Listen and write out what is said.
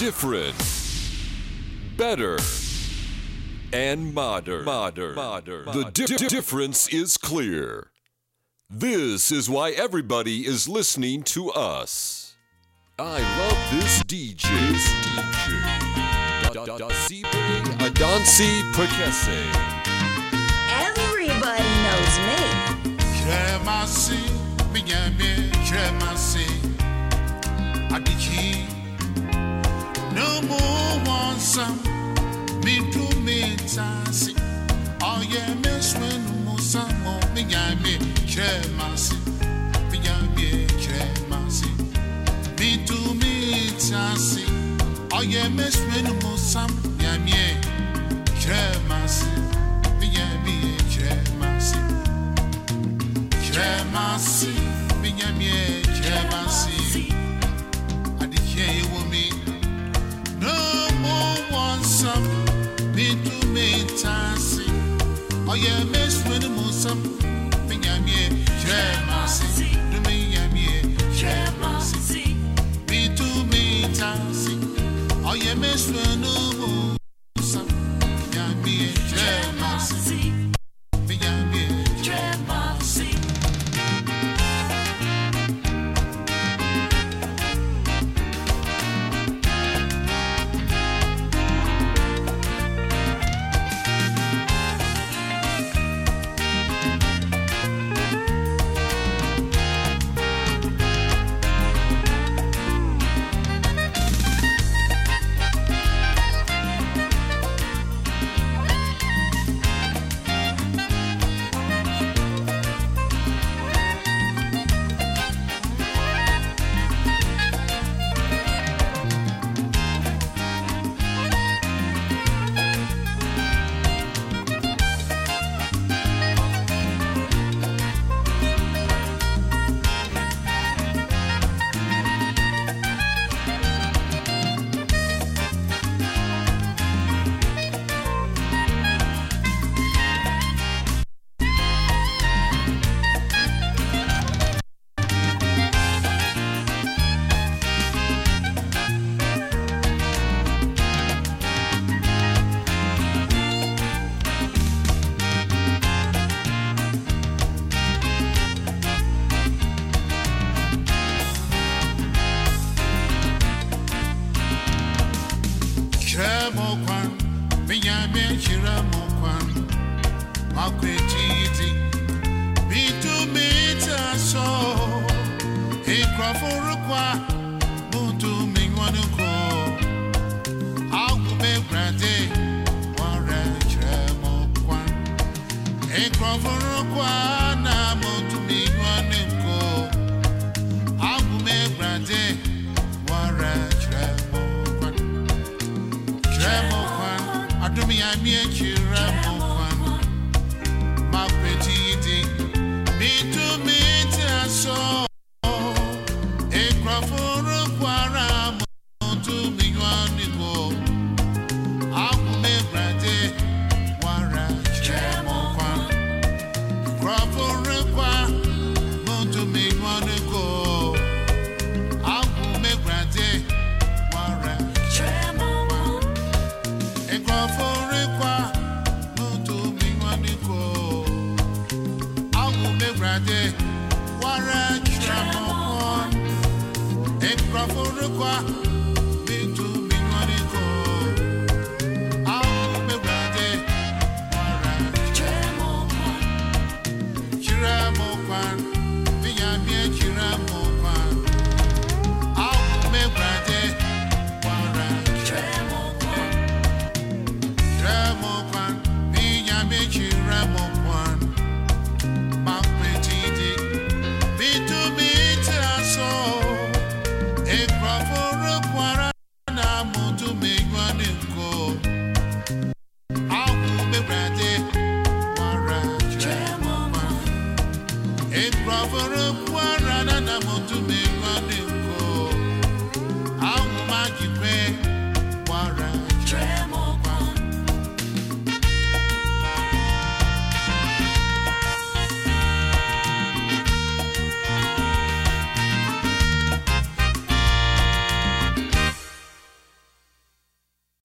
different, better, and modern. Modern. Modern. The di- di- difference is clear. This is why everybody is listening to us. I love this DJ. This DJ. Da- da- da- Adansi Prekese. Everybody knows me. Kremasi, minyame, kremasi, adiki. No more one some, me to me tasi. Oh yeah, me swim musamo, minyame, kremasi, minyame, kremasi. Me to me tasi. Oh yeah, me swim musam, minyame, kremasi, minyame, kremasi. Kremasi, Oh yeah, me swing mo some. Minyamie, kremasi. Do me yamie, kremasi. Me to me minyame kiramo kwan, makwetiti, mitu mita so, ikrafuru kwa, mutu mingwanu ko, agume grande, ware kiramo kwan, ikrafuru kwa, na mutu mingwanu adumi ya mie kiremo kwan. Mapetiti, mitu miti aso. Ekrafuru kwara mutu minywani ko. Akume brade, wara tremo kwan. Ekrafuru kwa, mutu chiramọkọ. Ekrafurikwa